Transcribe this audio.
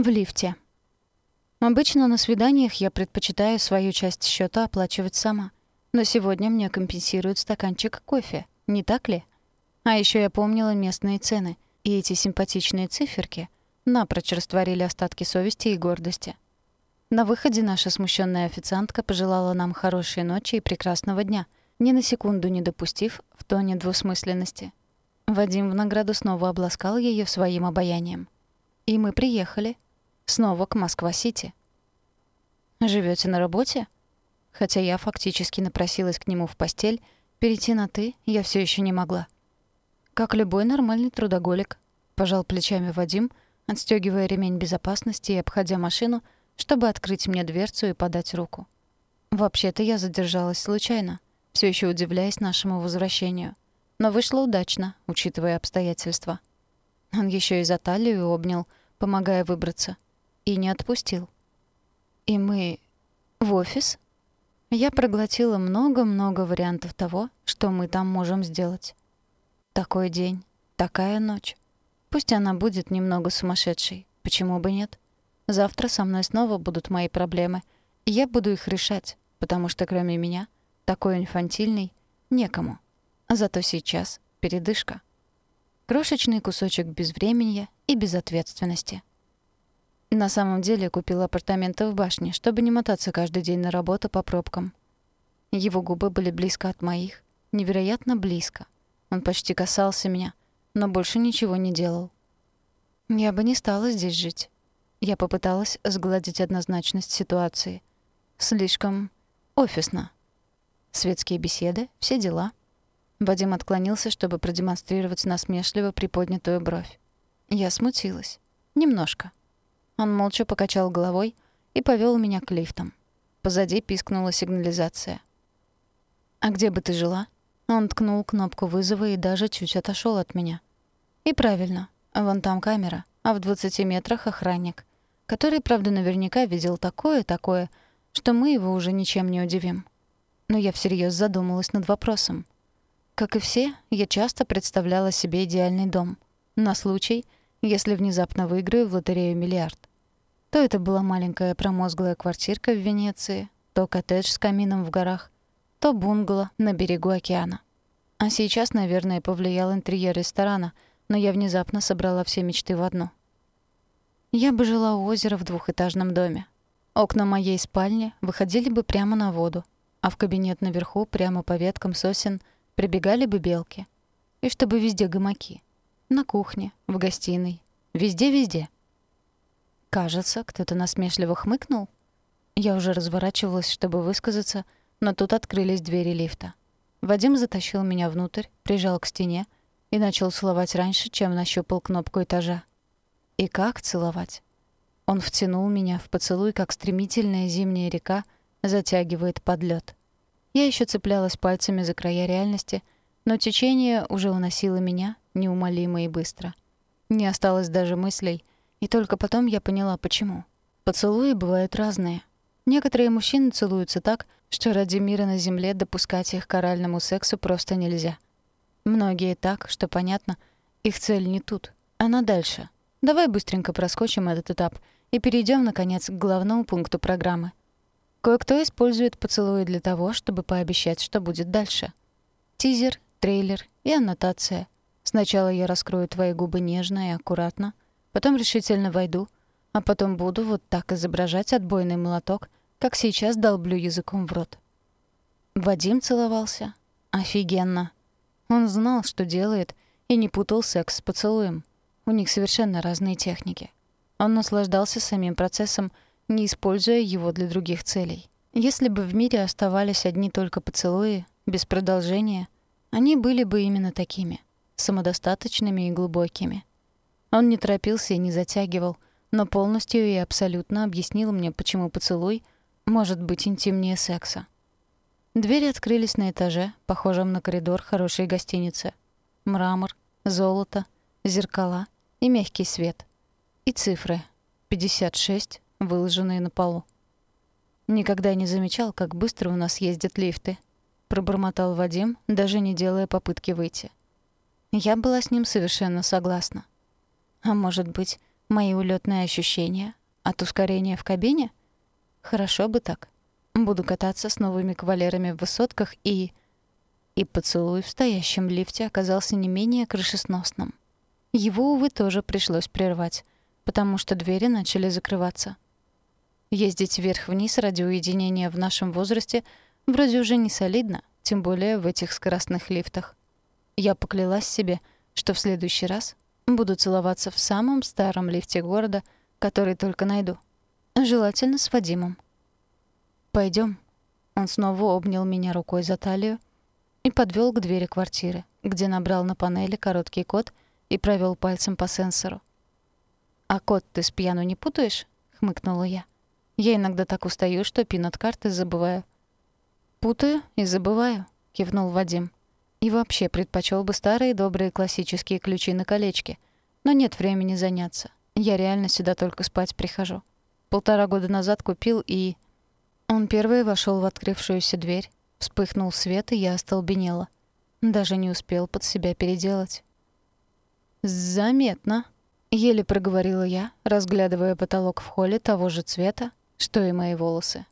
В лифте. Обычно на свиданиях я предпочитаю свою часть счета оплачивать сама. Но сегодня мне компенсируют стаканчик кофе, не так ли? А еще я помнила местные цены, и эти симпатичные циферки напрочь растворили остатки совести и гордости. На выходе наша смущенная официантка пожелала нам хорошей ночи и прекрасного дня, ни на секунду не допустив в тоне двусмысленности. Вадим в награду снова обласкал ее своим обаянием. И мы приехали — Снова к Москва-Сити. Живете на работе? Хотя я фактически напросилась к нему в постель, перейти на «ты» я все еще не могла. Как любой нормальный трудоголик, пожал плечами Вадим, отстегивая ремень безопасности и обходя машину, чтобы открыть мне дверцу и подать руку. Вообще-то я задержалась случайно, все еще удивляясь нашему возвращению. Но вышло удачно, учитывая обстоятельства. Он еще и за талию обнял, помогая выбраться — и не отпустил. И мы в офис? Я проглотила много-много вариантов того, что мы там можем сделать. Такой день, такая ночь. Пусть она будет немного сумасшедшей, почему бы нет? Завтра со мной снова будут мои проблемы, и я буду их решать, потому что кроме меня, такой инфантильный, некому. Зато сейчас передышка. Крошечный кусочек безвременья и безответственности. На самом деле купил апартаменты в башне, чтобы не мотаться каждый день на работу по пробкам. Его губы были близко от моих, невероятно близко. Он почти касался меня, но больше ничего не делал. Я бы не стала здесь жить. Я попыталась сгладить однозначность ситуации. Слишком офисно. Светские беседы, все дела. Вадим отклонился, чтобы продемонстрировать насмешливо приподнятую бровь. Я смутилась. Немножко. Он молча покачал головой и повел меня к лифтам. Позади пискнула сигнализация. «А где бы ты жила?» Он ткнул кнопку вызова и даже чуть отошел от меня. «И правильно. Вон там камера, а в 20 метрах охранник, который, правда, наверняка видел такое-такое, что мы его уже ничем не удивим. Но я всерьез задумалась над вопросом. Как и все, я часто представляла себе идеальный дом. На случай, если внезапно выиграю в лотерею миллиард. То это была маленькая промозглая квартирка в Венеции, то коттедж с камином в горах, то бунгало на берегу океана. А сейчас, наверное, повлиял интерьер ресторана, но я внезапно собрала все мечты в одну. Я бы жила у озера в двухэтажном доме. Окна моей спальни выходили бы прямо на воду, а в кабинет наверху, прямо по веткам сосен, прибегали бы белки. И чтобы везде гамаки. На кухне, в гостиной, везде-везде — Кажется, кто-то насмешливо хмыкнул. Я уже разворачивалась, чтобы высказаться, но тут открылись двери лифта. Вадим затащил меня внутрь, прижал к стене и начал целовать раньше, чем нащупал кнопку этажа. И как целовать? Он втянул меня в поцелуй, как стремительная зимняя река затягивает под лед. Я еще цеплялась пальцами за края реальности, но течение уже уносило меня неумолимо и быстро. Не осталось даже мыслей — и только потом я поняла, почему. Поцелуи бывают разные. Некоторые мужчины целуются так, что ради мира на земле допускать их к оральному сексу просто нельзя. Многие так, что понятно, их цель не тут, она дальше. Давай быстренько проскочим этот этап и перейдем наконец, к главному пункту программы. Кое-кто использует поцелуи для того, чтобы пообещать, что будет дальше. Тизер, трейлер и аннотация. Сначала я раскрою твои губы нежно и аккуратно — потом решительно войду, а потом буду вот так изображать отбойный молоток, как сейчас долблю языком в рот. Вадим целовался. Офигенно. Он знал, что делает, и не путал секс с поцелуем. У них совершенно разные техники. Он наслаждался самим процессом, не используя его для других целей. Если бы в мире оставались одни только поцелуи, без продолжения, они были бы именно такими, самодостаточными и глубокими. Он не торопился и не затягивал, но полностью и абсолютно объяснил мне, почему поцелуй может быть интимнее секса. Двери открылись на этаже, похожем на коридор хорошей гостиницы. Мрамор, золото, зеркала и мягкий свет. И цифры. 56, выложенные на полу. «Никогда не замечал, как быстро у нас ездят лифты», — пробормотал Вадим, даже не делая попытки выйти. Я была с ним совершенно согласна. А может быть, Мои улетные ощущения от ускорения в кабине? Хорошо бы так. Буду кататься с новыми кавалерами в высотках и... И поцелуй в стоящем лифте оказался не менее крышесносным. Его, увы, тоже пришлось прервать, потому что двери начали закрываться. Ездить вверх-вниз ради уединения в нашем возрасте вроде уже не солидно, тем более в этих скоростных лифтах. Я поклялась себе, что в следующий раз буду целоваться в самом старом лифте города, который только найду. Желательно с Вадимом. Пойдем. Он снова обнял меня рукой за талию и подвел к двери квартиры, где набрал на панели короткий код и провел пальцем по сенсору. «А код ты с пьяну не путаешь?» — хмыкнула я. «Я иногда так устаю, что пин от карты забываю». «Путаю и забываю», — кивнул Вадим. «И вообще предпочел бы старые добрые классические ключи на колечке. Но нет времени заняться. Я реально сюда только спать прихожу. Полтора года назад купил и...» Он первый вошел в открывшуюся дверь, вспыхнул свет, и я остолбенела. Даже не успел под себя переделать. «Заметно», — еле проговорила я, разглядывая потолок в холле того же цвета, что и мои волосы.